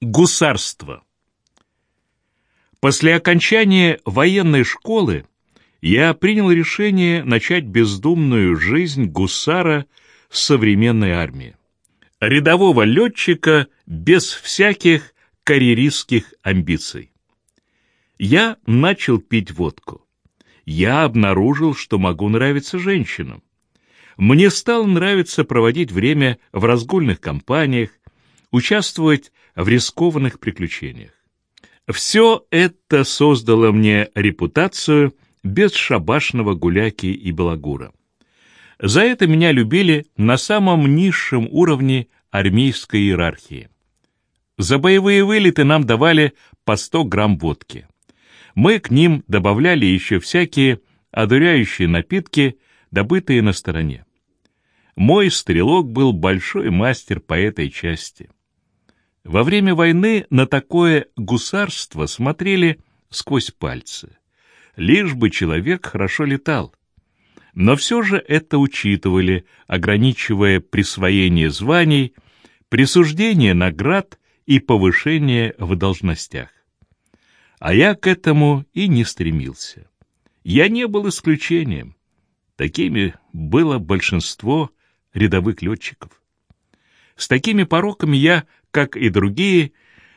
Гусарство. После окончания военной школы я принял решение начать бездумную жизнь гусара в современной армии. Рядового летчика без всяких карьеристских амбиций. Я начал пить водку. Я обнаружил, что могу нравиться женщинам. Мне стало нравиться проводить время в разгульных компаниях, участвовать в рискованных приключениях. Все это создало мне репутацию бесшабашного гуляки и балагура. За это меня любили на самом низшем уровне армейской иерархии. За боевые вылеты нам давали по 100 грамм водки. Мы к ним добавляли еще всякие одуряющие напитки, добытые на стороне. Мой стрелок был большой мастер по этой части. Во время войны на такое гусарство смотрели сквозь пальцы. Лишь бы человек хорошо летал. Но все же это учитывали, ограничивая присвоение званий, присуждение наград и повышение в должностях. А я к этому и не стремился. Я не был исключением. Такими было большинство рядовых летчиков. С такими пороками я как и другие,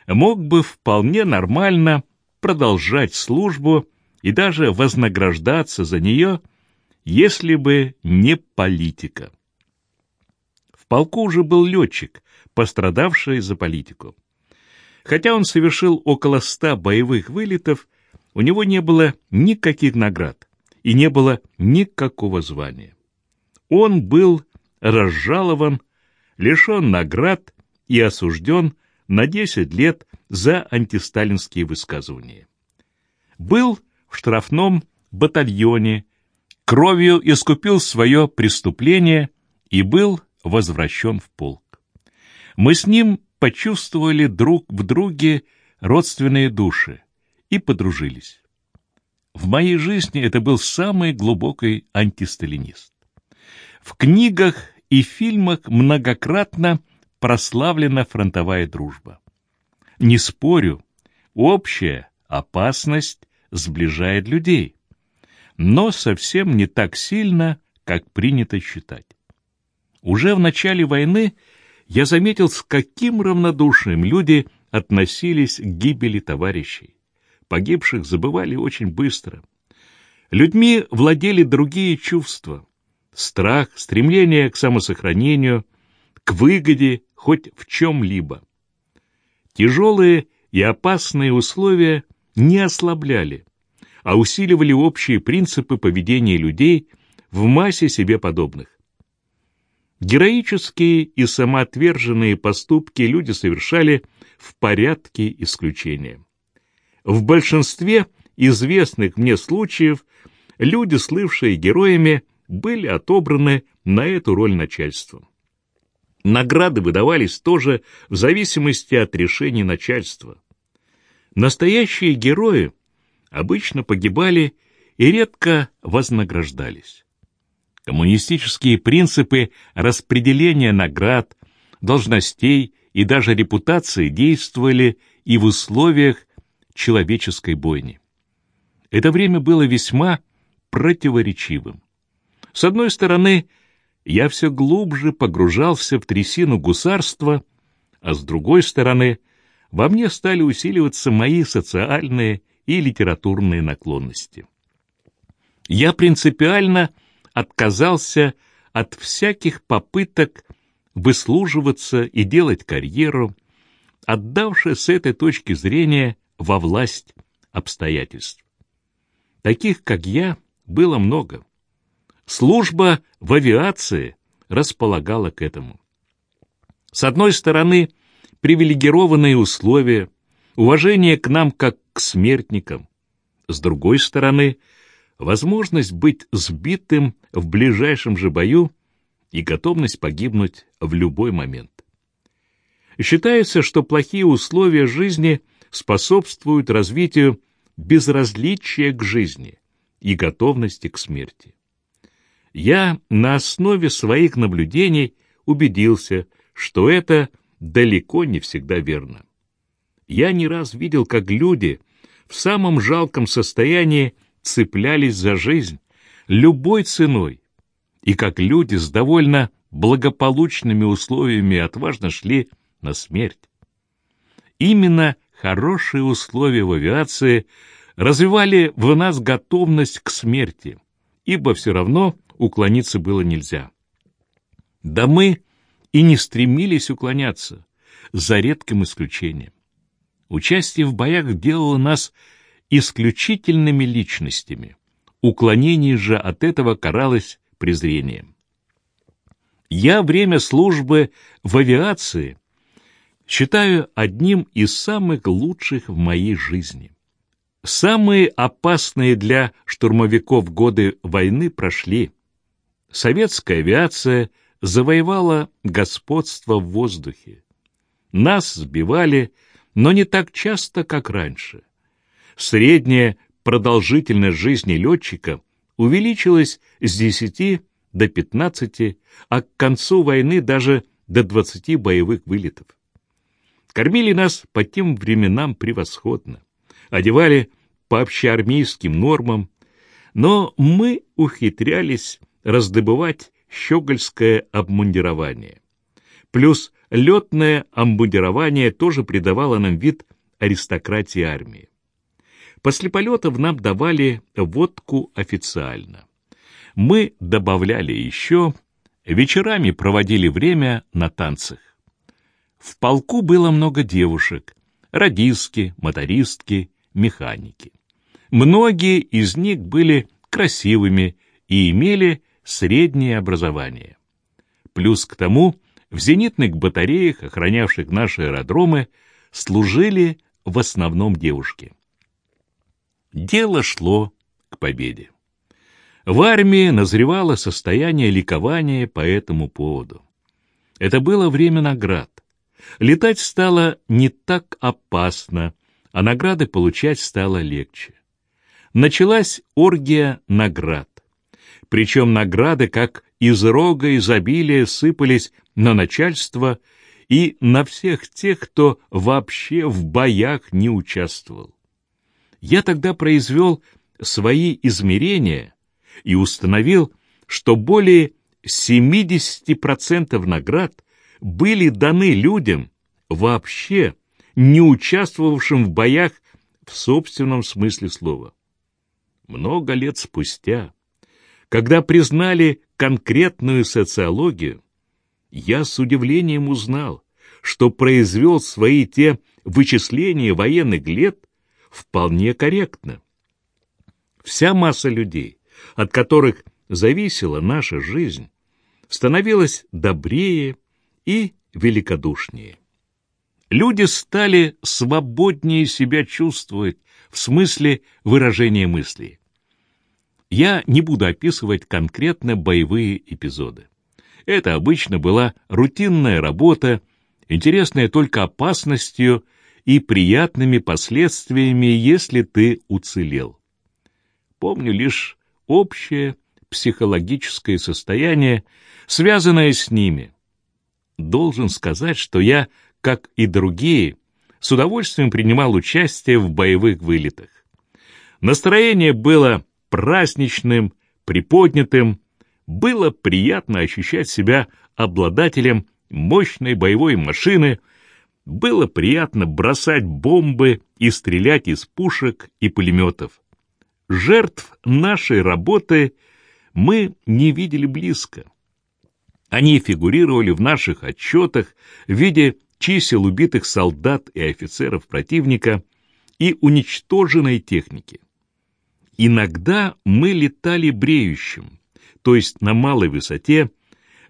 мог бы вполне нормально продолжать службу и даже вознаграждаться за нее, если бы не политика. В полку уже был летчик, пострадавший за политику. Хотя он совершил около ста боевых вылетов, у него не было никаких наград и не было никакого звания. Он был разжалован, лишен наград и осужден на 10 лет за антисталинские высказывания. Был в штрафном батальоне, кровью искупил свое преступление и был возвращен в полк. Мы с ним почувствовали друг в друге родственные души и подружились. В моей жизни это был самый глубокий антисталинист. В книгах и фильмах многократно прославлена фронтовая дружба. Не спорю, общая опасность сближает людей, но совсем не так сильно, как принято считать. Уже в начале войны я заметил, с каким равнодушием люди относились к гибели товарищей. Погибших забывали очень быстро. Людьми владели другие чувства. Страх, стремление к самосохранению, к выгоде хоть в чем-либо. Тяжелые и опасные условия не ослабляли, а усиливали общие принципы поведения людей в массе себе подобных. Героические и самоотверженные поступки люди совершали в порядке исключения. В большинстве известных мне случаев люди, слывшие героями, были отобраны на эту роль начальством. Награды выдавались тоже в зависимости от решений начальства. Настоящие герои обычно погибали и редко вознаграждались. Коммунистические принципы распределения наград, должностей и даже репутации действовали и в условиях человеческой бойни. Это время было весьма противоречивым. С одной стороны, я все глубже погружался в трясину гусарства, а с другой стороны, во мне стали усиливаться мои социальные и литературные наклонности. Я принципиально отказался от всяких попыток выслуживаться и делать карьеру, отдавшись с этой точки зрения во власть обстоятельств. Таких, как я, было много. Служба в авиации располагала к этому. С одной стороны, привилегированные условия, уважение к нам как к смертникам. С другой стороны, возможность быть сбитым в ближайшем же бою и готовность погибнуть в любой момент. Считается, что плохие условия жизни способствуют развитию безразличия к жизни и готовности к смерти я на основе своих наблюдений убедился, что это далеко не всегда верно. Я не раз видел, как люди в самом жалком состоянии цеплялись за жизнь любой ценой, и как люди с довольно благополучными условиями отважно шли на смерть. Именно хорошие условия в авиации развивали в нас готовность к смерти, ибо все равно уклониться было нельзя. Да мы и не стремились уклоняться, за редким исключением. Участие в боях делало нас исключительными личностями. Уклонение же от этого каралось презрением. Я время службы в авиации считаю одним из самых лучших в моей жизни. Самые опасные для штурмовиков годы войны прошли. Советская авиация завоевала господство в воздухе. Нас сбивали, но не так часто, как раньше. Средняя продолжительность жизни летчика увеличилась с 10 до 15, а к концу войны даже до 20 боевых вылетов. Кормили нас по тем временам превосходно, одевали по общеармейским нормам, но мы ухитрялись раздобывать щегольское обмундирование. Плюс летное обмундирование тоже придавало нам вид аристократии армии. После полетов нам давали водку официально. Мы добавляли еще, вечерами проводили время на танцах. В полку было много девушек, радистки, мотористки, механики. Многие из них были красивыми и имели среднее образование. Плюс к тому, в зенитных батареях, охранявших наши аэродромы, служили в основном девушки. Дело шло к победе. В армии назревало состояние ликования по этому поводу. Это было время наград. Летать стало не так опасно, а награды получать стало легче. Началась оргия наград. Причем награды, как из рога изобилия, сыпались на начальство и на всех тех, кто вообще в боях не участвовал. Я тогда произвел свои измерения и установил, что более 70% наград были даны людям, вообще не участвовавшим в боях в собственном смысле слова. Много лет спустя, когда признали конкретную социологию, я с удивлением узнал, что произвел свои те вычисления военных лет вполне корректно. Вся масса людей, от которых зависела наша жизнь, становилась добрее и великодушнее. Люди стали свободнее себя чувствовать в смысле выражения мыслей. Я не буду описывать конкретно боевые эпизоды. Это обычно была рутинная работа, интересная только опасностью и приятными последствиями, если ты уцелел. Помню лишь общее психологическое состояние, связанное с ними. Должен сказать, что я, как и другие, с удовольствием принимал участие в боевых вылетах. Настроение было праздничным, приподнятым, было приятно ощущать себя обладателем мощной боевой машины, было приятно бросать бомбы и стрелять из пушек и пулеметов. Жертв нашей работы мы не видели близко. Они фигурировали в наших отчетах в виде чисел убитых солдат и офицеров противника и уничтоженной техники. Иногда мы летали бреющим, то есть на малой высоте,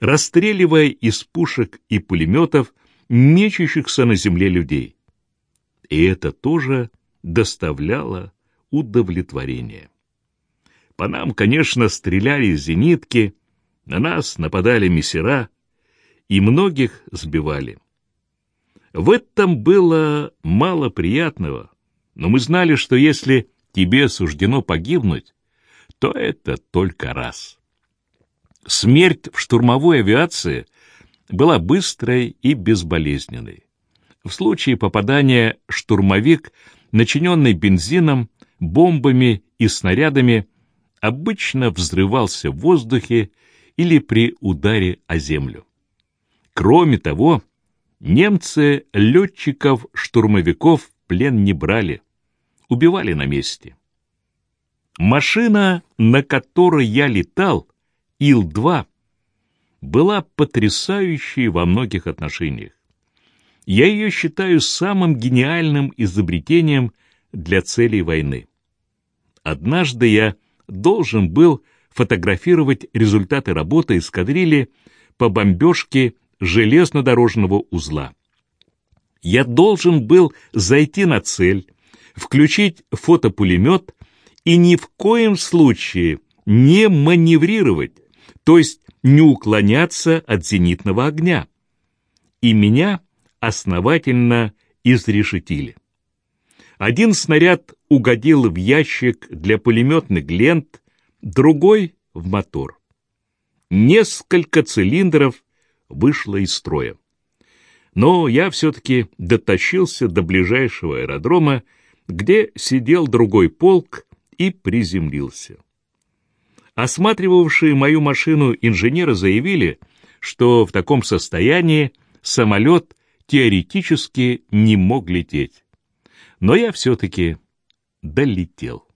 расстреливая из пушек и пулеметов мечущихся на земле людей. И это тоже доставляло удовлетворение. По нам, конечно, стреляли зенитки, на нас нападали мессера, и многих сбивали. В этом было мало приятного, но мы знали, что если тебе суждено погибнуть, то это только раз. Смерть в штурмовой авиации была быстрой и безболезненной. В случае попадания штурмовик, начиненный бензином, бомбами и снарядами, обычно взрывался в воздухе или при ударе о землю. Кроме того, немцы летчиков-штурмовиков в плен не брали, убивали на месте. Машина, на которой я летал, Ил-2, была потрясающей во многих отношениях. Я ее считаю самым гениальным изобретением для целей войны. Однажды я должен был фотографировать результаты работы эскадрильи по бомбежке железнодорожного узла. Я должен был зайти на цель, включить фотопулемет и ни в коем случае не маневрировать, то есть не уклоняться от зенитного огня. И меня основательно изрешетили. Один снаряд угодил в ящик для пулеметных лент, другой — в мотор. Несколько цилиндров вышло из строя. Но я все-таки дотащился до ближайшего аэродрома, где сидел другой полк и приземлился. Осматривавшие мою машину инженеры заявили, что в таком состоянии самолет теоретически не мог лететь. Но я все-таки долетел.